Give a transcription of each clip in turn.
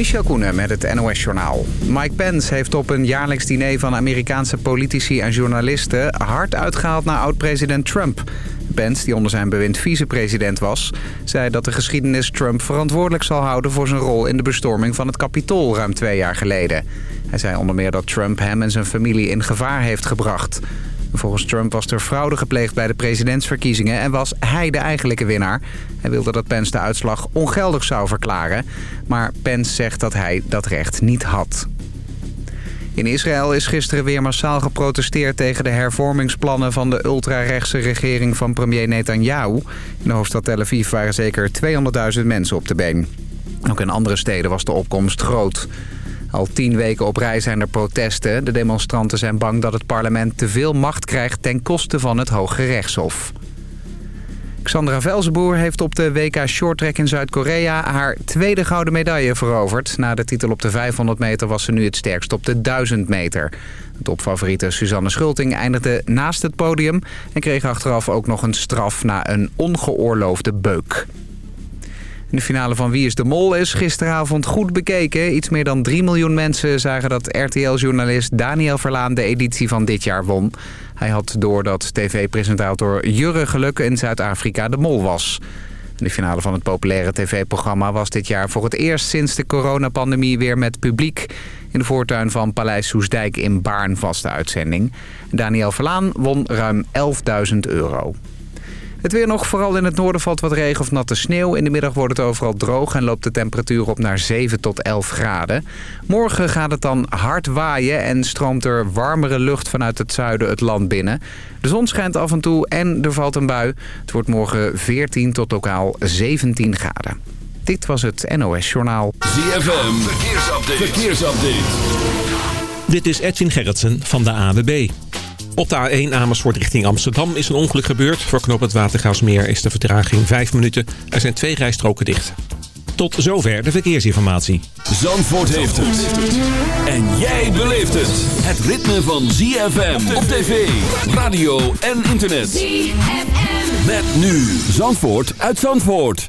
Michel Koenen met het NOS-journaal. Mike Pence heeft op een jaarlijks diner van Amerikaanse politici en journalisten... hard uitgehaald naar oud-president Trump. Pence, die onder zijn bewind vicepresident was... zei dat de geschiedenis Trump verantwoordelijk zal houden... voor zijn rol in de bestorming van het Capitool ruim twee jaar geleden. Hij zei onder meer dat Trump hem en zijn familie in gevaar heeft gebracht... Volgens Trump was er fraude gepleegd bij de presidentsverkiezingen... en was hij de eigenlijke winnaar. Hij wilde dat Pence de uitslag ongeldig zou verklaren. Maar Pence zegt dat hij dat recht niet had. In Israël is gisteren weer massaal geprotesteerd tegen de hervormingsplannen van de ultrarechtse regering van premier Netanyahu. In de hoofdstad Tel Aviv waren zeker 200.000 mensen op de been. Ook in andere steden was de opkomst groot. Al tien weken op rij zijn er protesten. De demonstranten zijn bang dat het parlement te veel macht krijgt ten koste van het Hoge Rechtshof. Xandra Velzenboer heeft op de WK Shorttrack in Zuid-Korea haar tweede gouden medaille veroverd. Na de titel op de 500 meter was ze nu het sterkst op de 1000 meter. De topfavoriete Suzanne Schulting eindigde naast het podium... en kreeg achteraf ook nog een straf na een ongeoorloofde beuk. De finale van Wie is de Mol is gisteravond goed bekeken. Iets meer dan 3 miljoen mensen zagen dat RTL-journalist Daniel Verlaan de editie van dit jaar won. Hij had door dat tv-presentator Jurre Geluk in Zuid-Afrika de Mol was. De finale van het populaire tv-programma was dit jaar voor het eerst sinds de coronapandemie weer met publiek. In de voortuin van Paleis Soesdijk in Baarn vaste uitzending. Daniel Verlaan won ruim 11.000 euro. Het weer nog, vooral in het noorden valt wat regen of natte sneeuw. In de middag wordt het overal droog en loopt de temperatuur op naar 7 tot 11 graden. Morgen gaat het dan hard waaien en stroomt er warmere lucht vanuit het zuiden het land binnen. De zon schijnt af en toe en er valt een bui. Het wordt morgen 14 tot lokaal 17 graden. Dit was het NOS Journaal. ZFM, verkeersupdate. verkeersupdate. Dit is Edwin Gerritsen van de AWB. Op de A1 Amersfoort richting Amsterdam is een ongeluk gebeurd. Voor knop het Watergaasmeer is de vertraging 5 minuten. Er zijn twee rijstroken dicht. Tot zover de verkeersinformatie. Zandvoort heeft het. En jij beleeft het. Het ritme van ZFM op tv, radio en internet. ZFM. Met nu Zandvoort uit Zandvoort.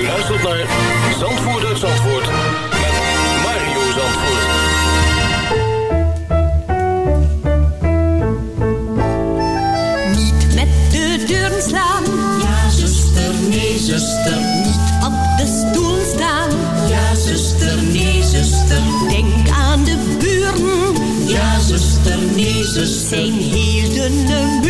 U luistert naar Zandvoort uit Zandvoort met Mario Zandvoort. Niet met de deuren slaan. Ja, zuster, nee, zuster. Niet op de stoel staan. Ja, zuster, nee, zuster. Denk aan de buren. Ja, zuster, nee, zuster. Zijn heel dunne muren.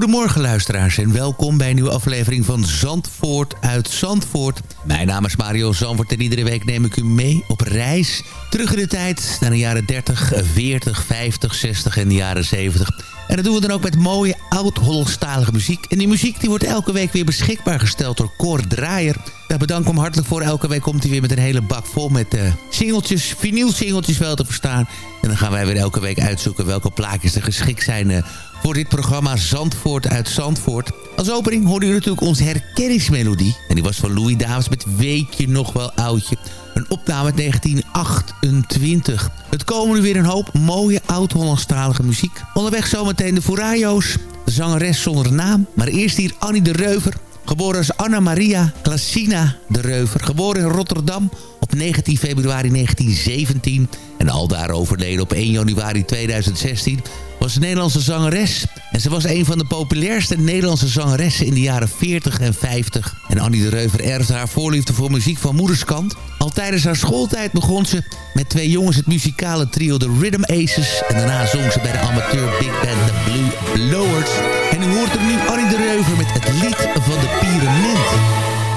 Goedemorgen luisteraars en welkom bij een nieuwe aflevering van Zandvoort uit Zandvoort. Mijn naam is Mario Zandvoort en iedere week neem ik u mee op reis. Terug in de tijd naar de jaren 30, 40, 50, 60 en de jaren 70. En dat doen we dan ook met mooie oud-Hollandstalige muziek. En die muziek die wordt elke week weer beschikbaar gesteld door Cor Draaier. Daar bedank ik hem hartelijk voor. Elke week komt hij weer met een hele bak vol met uh, singeltjes, vinylsingeltjes wel te verstaan. En dan gaan wij weer elke week uitzoeken welke plaatjes er geschikt zijn... Uh, voor dit programma Zandvoort uit Zandvoort. Als opening hoorde u natuurlijk onze herkenningsmelodie. En die was van Louis Davis met Weet je nog wel oudje. Een opname uit 1928. Het komen nu weer een hoop mooie oud-Hollandstalige muziek. Onderweg zometeen de Furayo's. De zangeres zonder naam. Maar eerst hier Annie de Reuver. Geboren als Anna Maria Klasina de Reuver. Geboren in Rotterdam op 19 februari 1917. En aldaar overleden op 1 januari 2016 was een Nederlandse zangeres. En ze was een van de populairste Nederlandse zangeressen in de jaren 40 en 50. En Annie de Reuver erfde haar voorliefde voor muziek van moederskant. Al tijdens haar schooltijd begon ze met twee jongens het muzikale trio The Rhythm Aces. En daarna zong ze bij de amateur big band The Blue Blowers. En u hoort er nu Annie de Reuver met het lied van de Pyramid.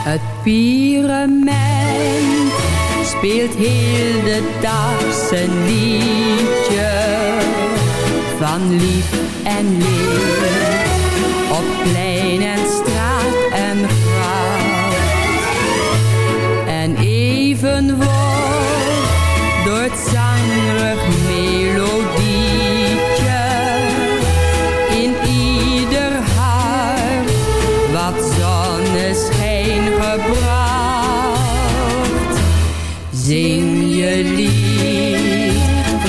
Het Pyramid speelt heel de dag liedje van lief en leed. Op plein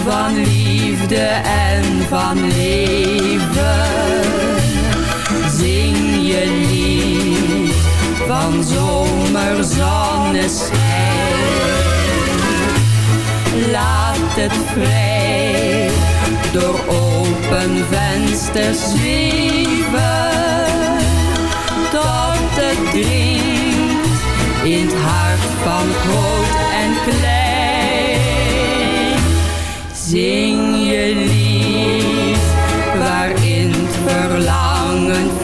van liefde en van leven. Zing je lied van zomerzonneschijn. Laat het vrij door open vensters zweven. Tot het dringt in het hart van groot en klein. Zing je lied waarin het verlangen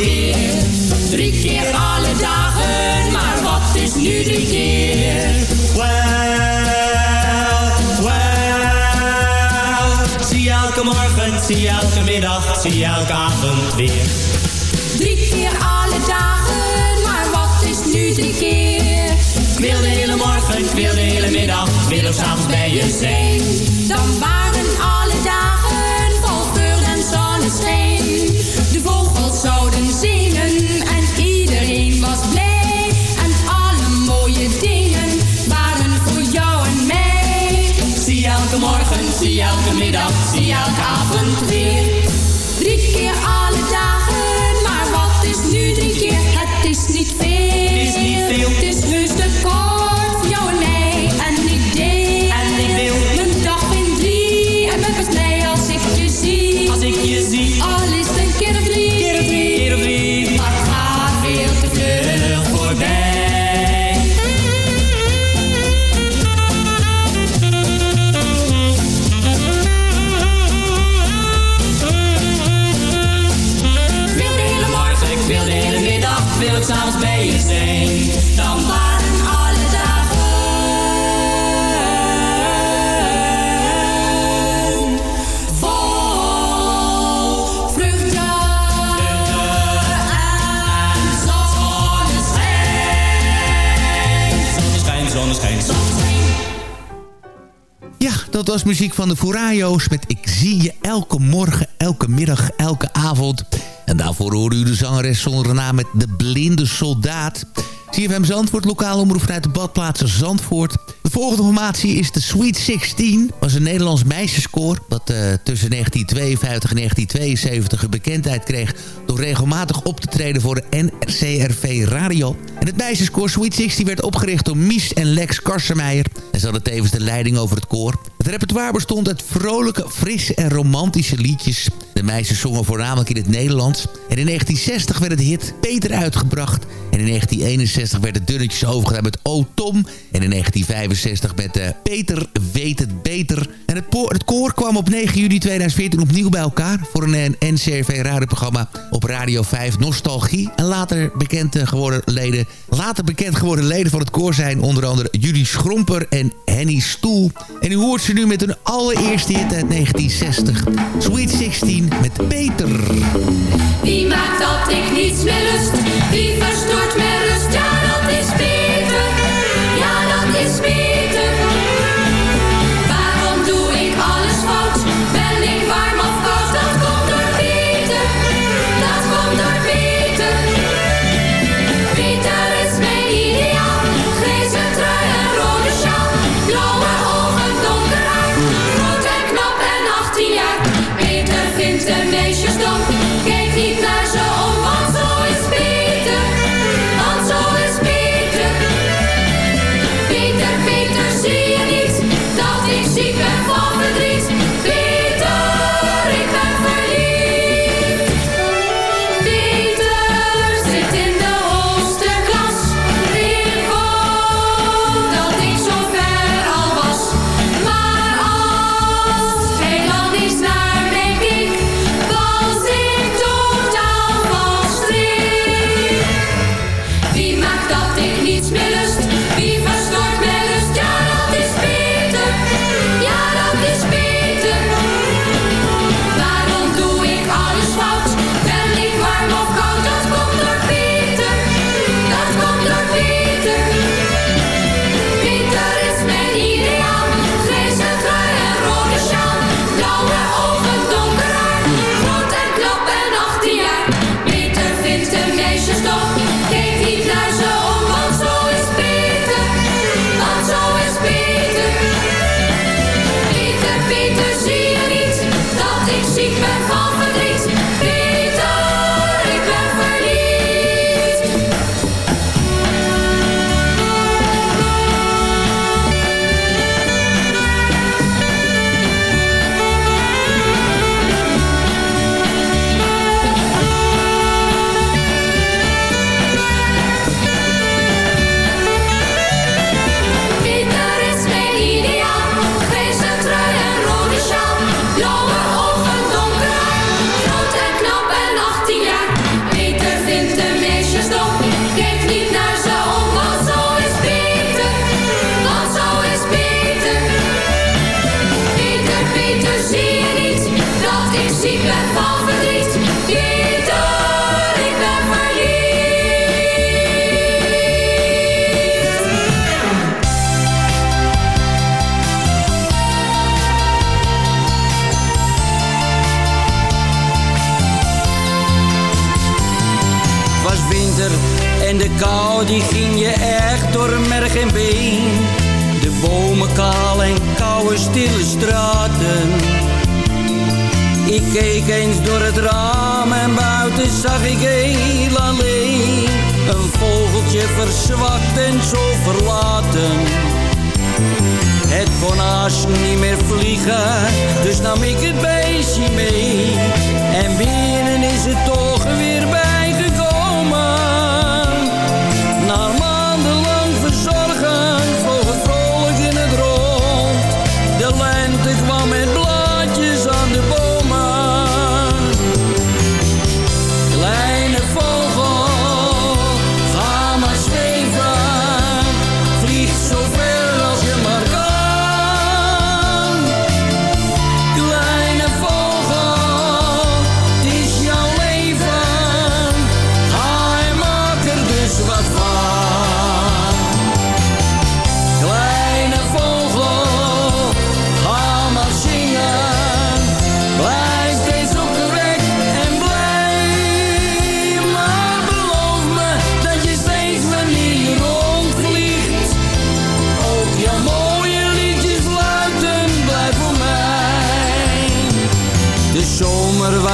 Drie keer alle dagen, maar wat is nu de keer? Wel, wel. Zie elke morgen, zie elke middag, zie elke avond weer. Drie keer alle dagen, maar wat is nu de keer? Wil de hele morgen, ik wil de hele middag, ik wil s'avonds bij je zijn. Dan waren alle dagen vol geur en zonneschijn. Middag, zie je elke. Dat was muziek van de Furayo's met Ik zie je elke morgen, elke middag, elke avond. En daarvoor hoorde u de zangeres zonder naam met De Blinde Soldaat. CFM Zandvoort, lokaal omroep vanuit de badplaatsen Zandvoort. De volgende formatie is de Sweet 16. was een Nederlands meisjeskoor dat eh, tussen 1952 en 1972 een bekendheid kreeg... door regelmatig op te treden voor de NCRV Radio. En het meisjeskoor Sweet 16 werd opgericht door Mies en Lex Karsemeijer. En ze hadden tevens de leiding over het koor. Het repertoire bestond uit vrolijke, frisse en romantische liedjes. De meisjes zongen voornamelijk in het Nederlands. En in 1960 werd het hit Peter uitgebracht. En in 1961 werd het dunnetjes overgedaan met O Tom. En in 1965 met uh, Peter weet het beter. En het, het, koor kwam op 9 juli 2014 opnieuw bij elkaar... voor een NCRV-radioprogramma op Radio 5 Nostalgie. En later bekend geworden leden, later bekend geworden leden van het koor zijn... onder andere Julie Schromper en Henny Stoel. En u hoort nu met hun allereerste hit uit 1960. Sweet 16 met Peter. Wie maakt dat ik meer? Wie verstoort mijn De bomen kaal en koude stille straten. Ik keek eens door het raam en buiten zag ik heel alleen. Een vogeltje verzwakt en zo verlaten. Het kon niet meer vliegen, dus nam ik het beestje mee. En binnen is het toch weer bijgekomen.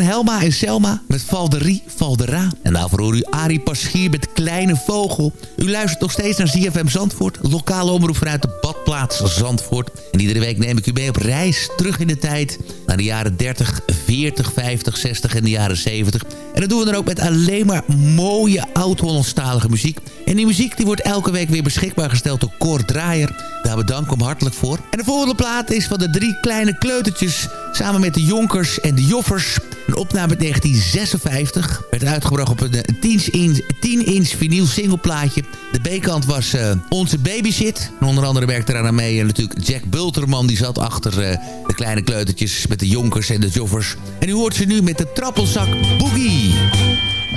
Helma en Selma met Valderie, Valdera. En daarvoor hoor u Arie Paschier met Kleine Vogel. U luistert nog steeds naar ZFM Zandvoort, lokale omroep vanuit de badplaats Zandvoort. En iedere week neem ik u mee op reis terug in de tijd naar de jaren 30, 40, 50, 60 en de jaren 70. En dat doen we dan ook met alleen maar mooie oud-Hollandstalige muziek. En die muziek die wordt elke week weer beschikbaar gesteld door Cor Draaier. Daar bedank ik hem hartelijk voor. En de volgende plaat is van de drie kleine kleutertjes... samen met de Jonkers en de Joffers. Een opname uit 1956. Werd uitgebracht op een 10-inch 10 vinyl singleplaatje. De B-kant was uh, Onze Babysit. En onder andere werkte er aan mee uh, natuurlijk Jack Bulterman. Die zat achter uh, de kleine kleutertjes met de Jonkers en de Joffers. En u hoort ze nu met de trappelzak Boogie.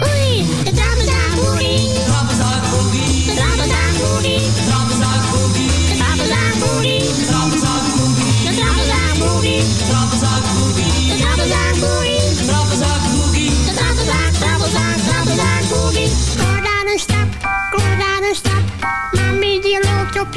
Oei, de trappelzak Boogie. De trappelzak Boogie. De trappelzak Boogie. De trappelzak Boogie.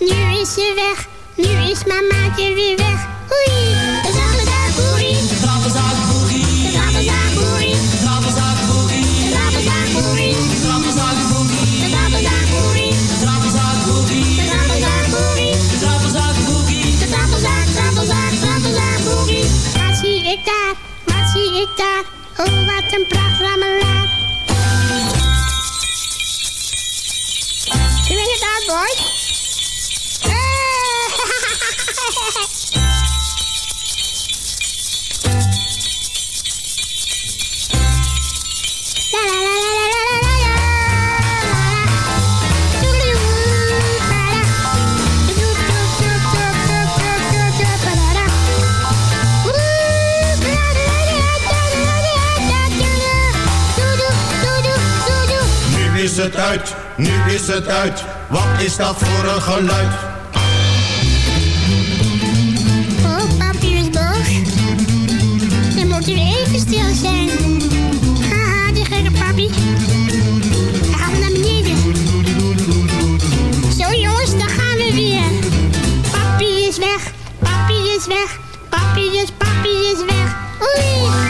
Nu is ze weg. Nu is mamaatje weer weg. Oei, de trappelzak Boogie. De trappelzak Boogie. De trappelzak Boogie. De trappelzak Boogie. De trappelzak Boogie. De trappelzak Boogie. De trappelzak Boogie. De trappelzak Boogie. De. De. De. Wat zie ik daar? Wat zie ik daar? Oh, wat een pracht. Nu is het uit. Wat is dat voor een geluid? Oh, papi is boos. Dan moet u even stil zijn. Haha, die gekke papi. Hij gaat naar beneden. Zo jongens, daar gaan we weer. Papi is weg, papi is weg. Papi is, papi is weg. Oei,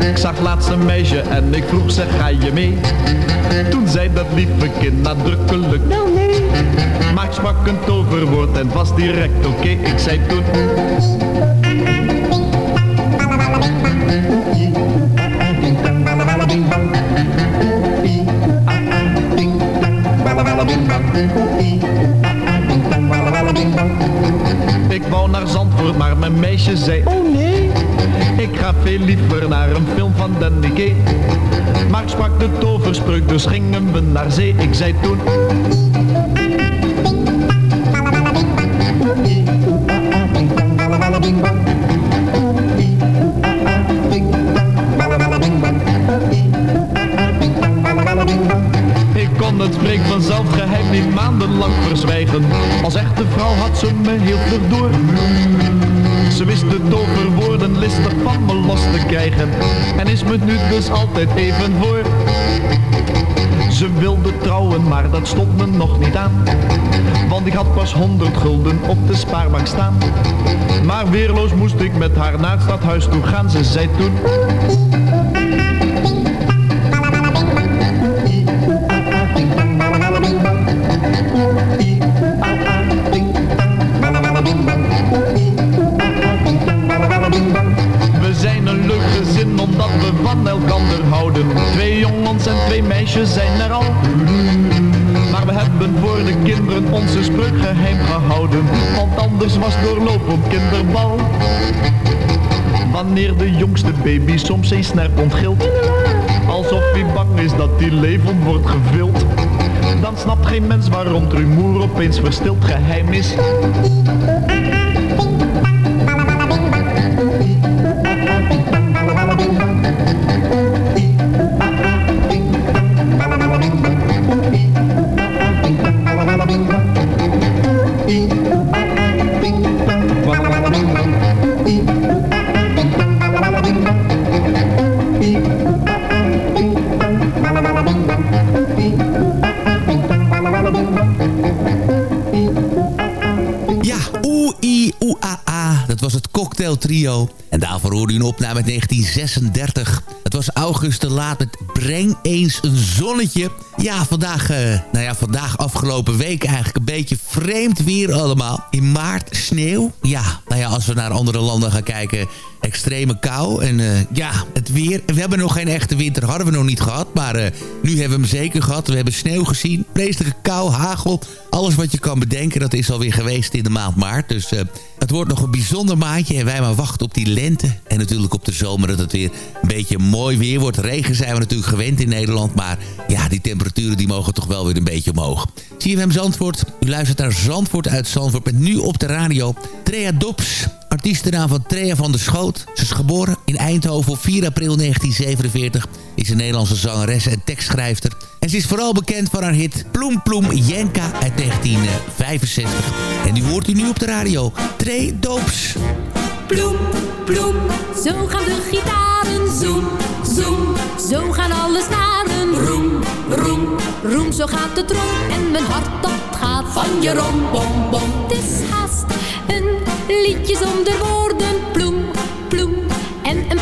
Ik zag laatst een meisje en ik vroeg ze ga je mee? Toen zei dat lieve kind nadrukkelijk Wel nee. Maar ik sprak een toverwoord en was direct oké? Ik zei toen Ik wou naar Zandvoort, maar mijn meisje zei Oh nee Veel liever naar een film van Danny Kay Maar sprak de toverspreuk, dus gingen we naar zee. Ik zei toen Ik kon het spreek vanzelf geheim niet maandenlang verzwijgen. Als echte vrouw had ze me heel vlug door Ze wist de toverwoorden listig van me los te krijgen. En is me nu dus altijd even voor. Ze wilde trouwen, maar dat stond me nog niet aan. Want ik had pas honderd gulden op de spaarbank staan. Maar weerloos moest ik met haar naar het stadhuis toe gaan Ze zei toen Twee jongens en twee meisjes zijn er al. Maar we hebben voor de kinderen onze spreuk geheim gehouden. Want anders was doorloop op kinderbal. Wanneer de jongste baby soms een snerp ontgilt. Alsof hij bang is dat hij levend wordt gevild. Dan snapt geen mens waarom het rumoer opeens verstild geheim is. En daarvoor hoorde u een opname uit 1936. Het was August de Laat met breng eens een zonnetje. Ja, vandaag, uh, nou ja, vandaag afgelopen week eigenlijk een beetje vreemd weer allemaal. In maart sneeuw. Ja, nou ja, als we naar andere landen gaan kijken extreme kou. En uh, ja, het weer. We hebben nog geen echte winter, hadden we nog niet gehad. Maar uh, nu hebben we hem zeker gehad. We hebben sneeuw gezien, vreselijke kou, hagel. Alles wat je kan bedenken, dat is alweer geweest in de maand maart. Dus uh, het wordt nog een bijzonder maandje. En wij maar wachten op die lente. En natuurlijk op de zomer dat het weer een beetje mooi weer wordt. Regen zijn we natuurlijk gewend in Nederland. Maar ja, die temperaturen die mogen toch wel weer een beetje omhoog. Zie je hem Zandvoort? U luistert naar Zandvoort uit Zandvoort. Met nu op de radio Trea Dops artiestennaam van Trea van der Schoot. Ze is geboren in Eindhoven op 4 april 1947. Is een Nederlandse zangeres en tekstschrijfster. En ze is vooral bekend van haar hit Ploem Ploem Jenka uit 1965. En die hoort u nu op de radio. Tree Doops. Ploem, ploem, zo gaan de gitaren. Zoem, zoem, zo gaan alle snaren. Roem, roem, roem, zo gaat de trom. En mijn hart dat gaat van je rom, bom, bom. Het is haast een liedje zonder woorden. Ploem, ploem en een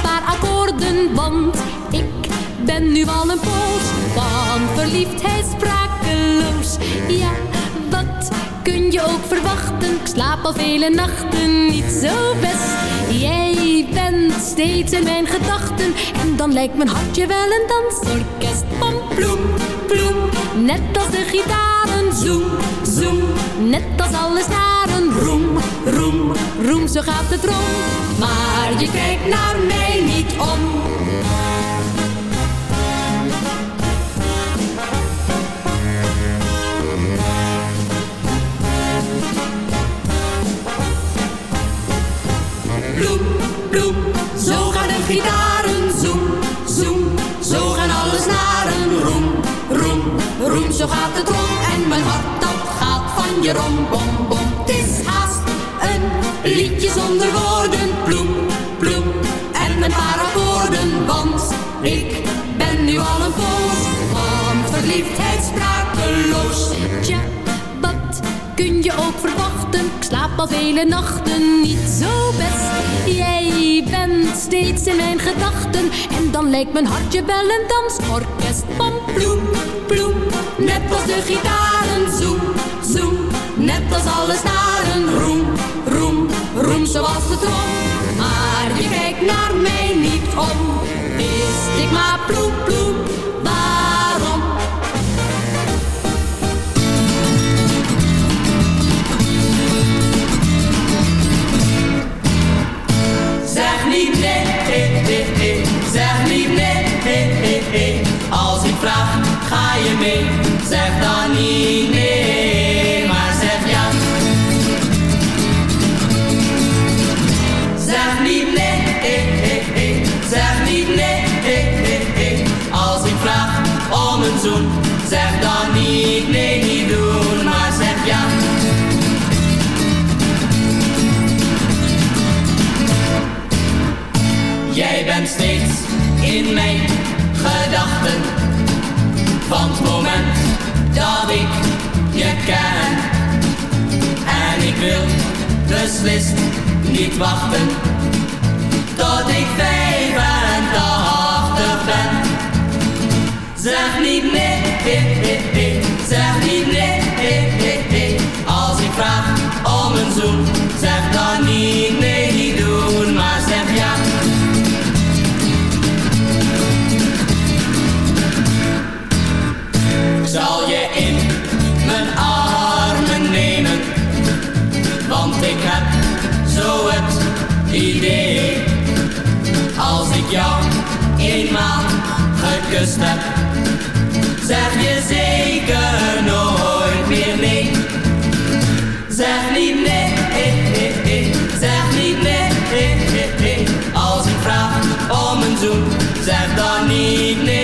Want ik ben nu al een poos van verliefdheid sprakeloos. Ja, wat kun je ook verwachten? Ik slaap al vele nachten niet zo best. Jij bent steeds in mijn gedachten. En dan lijkt mijn hartje wel een dansorkest. Van ploem, ploem, net als de gitaren. Zoem, zoem, net als alle snaren. Roem, roem, roem, zo gaat het rond. Maar je kijkt naar mij niet om. Bloem, bloem, zo gaan de gitaren. Zoem, zoem, zo gaan alle snaren. Roem, roem, roem, zo gaat het rond. En mijn hart dat gaat van je rom, bom, bom. Liedje zonder woorden. Bloem, bloem, en een paar akkoorden. Want ik ben nu al een poos van verliefdheid sprakeloos. Tja, wat kun je ook verwachten? Ik slaap al vele nachten niet zo best. Jij bent steeds in mijn gedachten. En dan lijkt mijn hartje wel een dansorkest. Van ploem, ploem, net als de gitaren. Zoem, zoem, net als alle snaren. Roem, roem, zoals de trom. Maar je kijkt naar mij niet om. Wist ik maar ploem, ploem, waarom? Zeg niet nee, eh, eh, eh. zeg niet nee, eh, eh, eh. Als ik vraag, ga je mee? Zeg dan niet nee, in mijn gedachten. Van het moment dat ik je ken. En ik wil beslist niet wachten. Tot ik 85 ben. Zeg niet nee, eh, eh, eh. zeg niet nee, eh, eh, eh. Als ik vraag om een zoen Zeg dan niet nee, zal je in mijn armen nemen Want ik heb zo het idee Als ik jou eenmaal gekust heb Zeg je zeker nooit meer nee Zeg niet nee, eh. zeg niet nee, eh, eh. Als ik vraag om een zoen Zeg dan niet nee,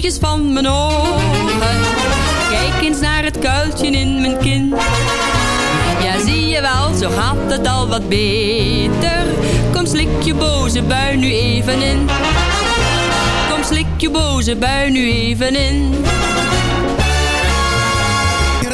Van mijn ogen. Kijk eens naar het kuiltje in mijn kin. Ja, zie je wel, zo gaat het al wat beter. Kom, slik je boze bui nu even in. Kom, slik je boze bui nu even in.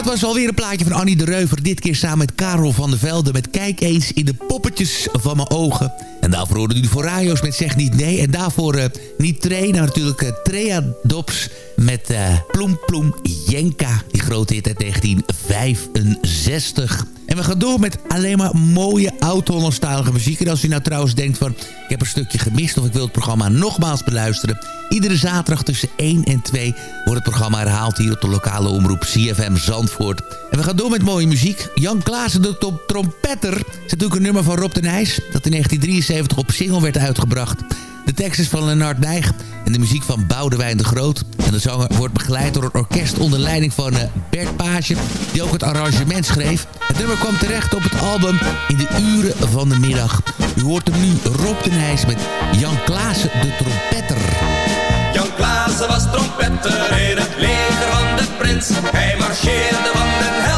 Was alweer een plaatje van Annie de Reuver. Dit keer samen met Karel van der Velde met Kijk eens in de poppetjes van mijn ogen. En daarvoor hoorde u de Forajos met Zeg Niet Nee. En daarvoor eh, niet Tree, nou natuurlijk eh, Trea Dops met eh Ploem Ploem Jenka. Die grote hit uit 1965. En we gaan door met alleen maar mooie oud-Hollandstalige muziek. En als u nou trouwens denkt van... ik heb een stukje gemist of ik wil het programma nogmaals beluisteren... iedere zaterdag tussen 1 en 2 wordt het programma herhaald... hier op de lokale omroep CFM Zandvoort. En we gaan door met mooie muziek. Jan Klaassen, de trompetter... is natuurlijk een nummer van Rob de Nijs... dat in 1973 op single werd uitgebracht... De tekst is van Lennart Nijg en de muziek van Boudewijn de Groot. En de zanger wordt begeleid door een orkest onder leiding van eh, Bert Page... die ook het arrangement schreef. Het nummer kwam terecht op het album In de Uren van de Middag. U hoort hem nu Rob de Nijs met Jan Klaassen de trompetter. Jan Klaassen was trompetter in het leger van de prins. Hij marcheerde van den helder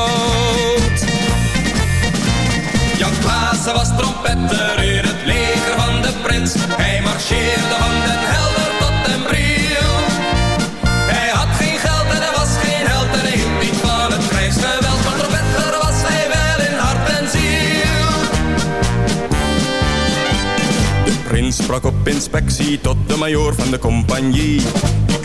Klaassen was trompetter in het leger van de prins. Hij marcheerde van den helder tot den bril. Hij had geen geld en hij was geen held en hij hield niet van het krijgsgeweld. Maar trompetter was hij wel in hart en ziel. De prins sprak op inspectie tot de majoor van de compagnie.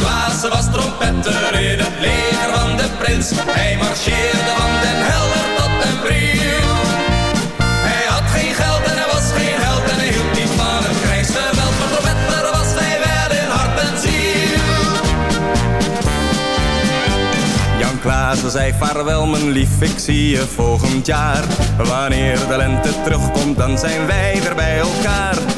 Klaassen was trompetter in het leger van de prins. Hij marcheerde van den Helder tot den Bril. Hij had geen geld en hij was geen held en hij hield niet van het krijgsgeweld. Maar trompetter was hij wel in hart en ziel. Jan Klaassen zei vaarwel mijn lief, ik zie je volgend jaar. Wanneer de lente terugkomt, dan zijn wij weer bij elkaar.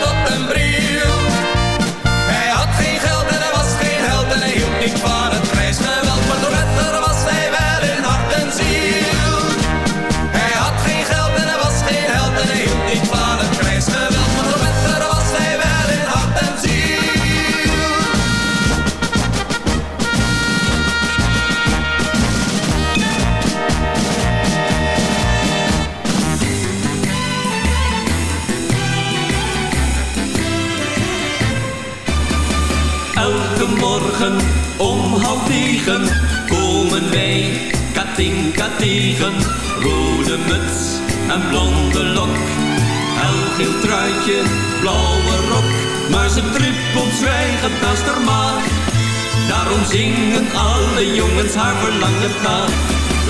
morgen om komen wij Katinka tegen. Rode muts en blonde lok. Helgeel truitje, blauwe rok. Maar ze trippelt zwijgend naast haar maag. Daarom zingen alle jongens haar verlangen na.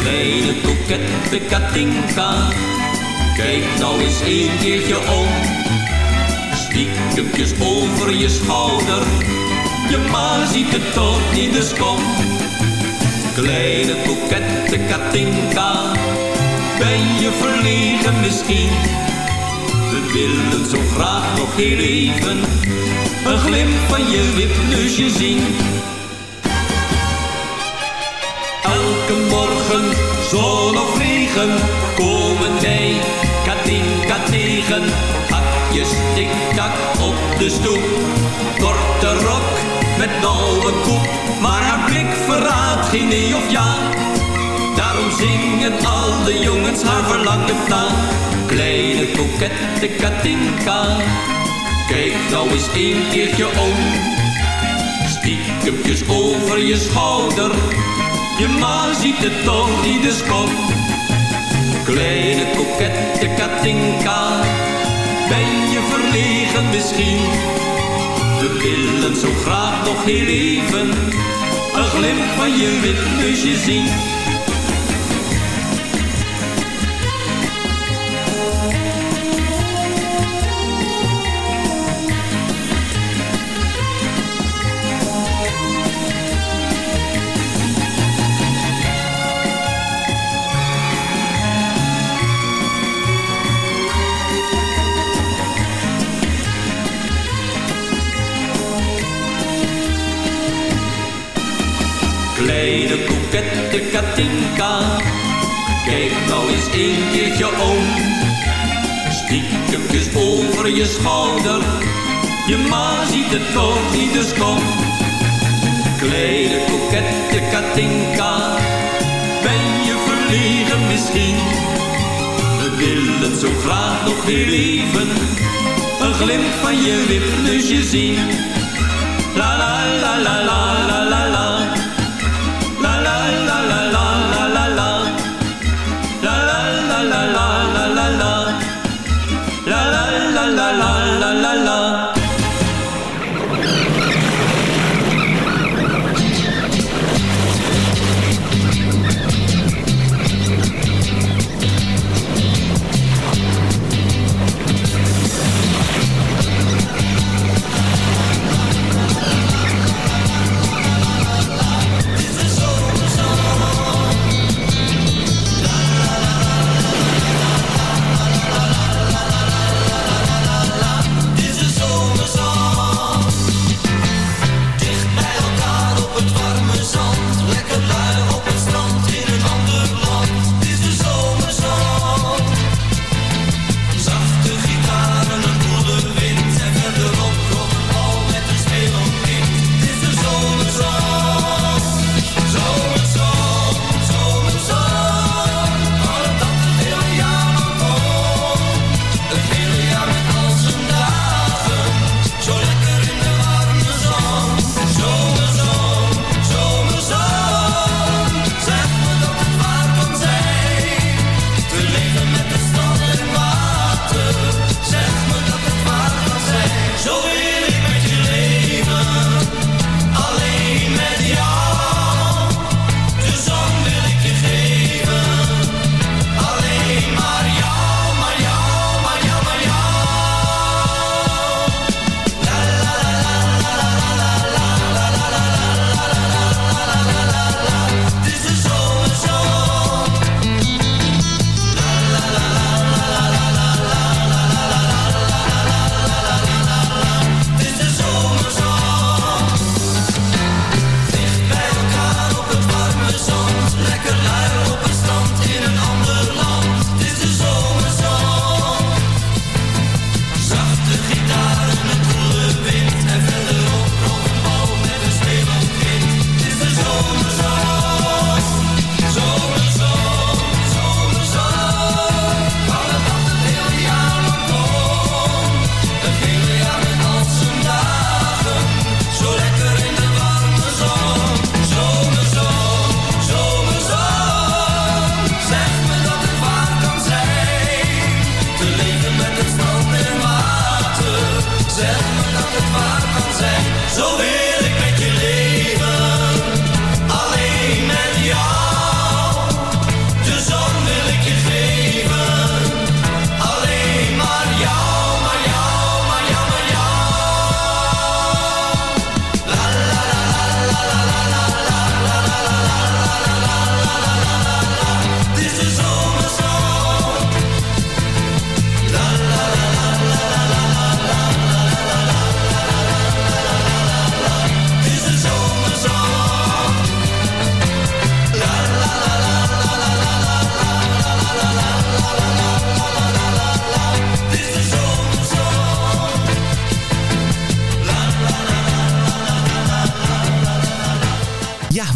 Kleine kokette Katinka. Kijk nou eens een keertje om. Stiekempjes over je schouder. Je ma ziet het toch niet, dus kom. Kleine kokette Katinka, ben je verlegen misschien? We willen zo graag nog heel even een glimp van je wipneusje zien. Elke morgen, zon of regen, komen wij Katinka tegen. Hakjes tik-tak op de stoep, korte rok met nauwe koep. Maar haar blik verraadt geen nee of ja. Daarom zingen alle jongens haar verlangen na. Kleine kokette Katinka, kijk nou eens een keertje om. Stiekempjes over je schouder, je ma ziet het toch niet, dus kom. Kleine kokette Katinka, ben je verlegen misschien? We willen zo graag nog heel even een glimp van je wipneusje zien. Kleine kokette Katinka, kijk nou eens een keertje om. Stiekempjes over je schouder, je ma ziet het toch niet, dus kom. Kleine kokette Katinka, ben je verlegen misschien? We willen zo graag nog heel even een glimp van je wipneusje zien. La la la la la.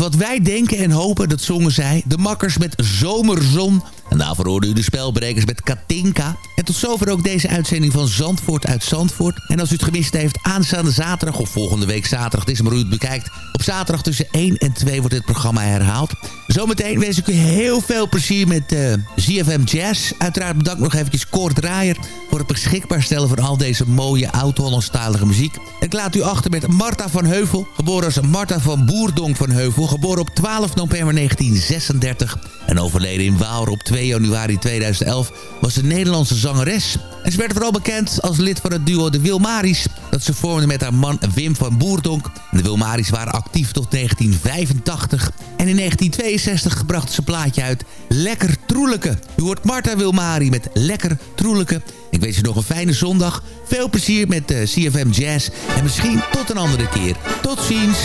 Wat wij denken en hopen, dat zongen zij. De makkers met Zomerzon. En daarvoor hoorde u de spelbrekers met Katinka. En tot zover ook deze uitzending van Zandvoort uit Zandvoort. En als u het gemist heeft, aanstaande zaterdag of volgende week zaterdag... het is maar u het bekijkt. Op zaterdag tussen 1 en 2 wordt dit programma herhaald. Zometeen wens ik u heel veel plezier met uh, ZFM Jazz. Uiteraard bedankt nog eventjes Kort Draaier... voor het beschikbaar stellen van al deze mooie oud-Hollandstalige muziek. Ik laat u achter met Marta van Heuvel. Geboren als Marta van Boerdonk van Heuvel. Geboren op 12 november 1936. En overleden in Waalre op 2 januari 2011 was een Nederlandse zangeres. En ze werd vooral bekend als lid van het duo De Wilmaris... dat ze vormde met haar man Wim van Boerdonk. De Wilmaris waren actief tot 1985. En in 1962 bracht ze plaatje uit Lekker Troelijke. U hoort Marta Wilmari met Lekker Troelijke. Ik wens je nog een fijne zondag. Veel plezier met uh, CFM Jazz. En misschien tot een andere keer. Tot ziens.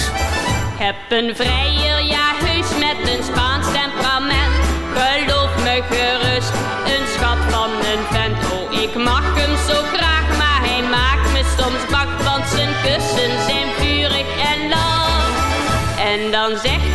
Heb een vrijer, ja heus met een Spaans temperament. Geloof me gerust, een schat van een vent. Oh, ik mag hem zo graag, maar hij maakt me soms bak. Want zijn kussen zijn vurig en lang. En dan zegt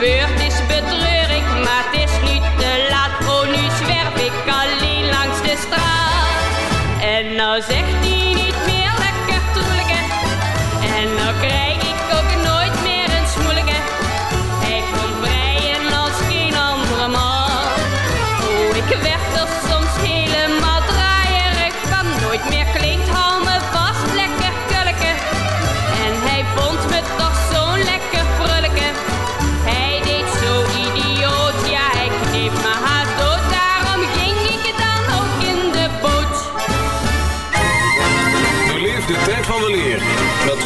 gebeurd is betreur ik, maar het is nu te laat. Oh, nu zwerf ik alleen langs de straat. En nou zegt hij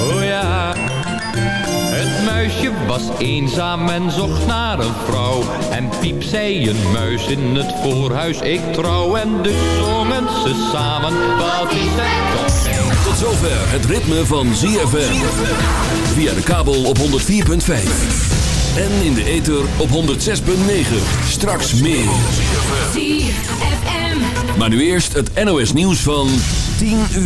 Oh ja, Het muisje was eenzaam en zocht naar een vrouw. En Piep zei een muis in het voorhuis, ik trouw. En dus zongen ze samen, wat is het toch? Tot zover het ritme van ZFM. Via de kabel op 104.5. En in de ether op 106.9. Straks meer. ZFM. Maar nu eerst het NOS nieuws van 10 uur.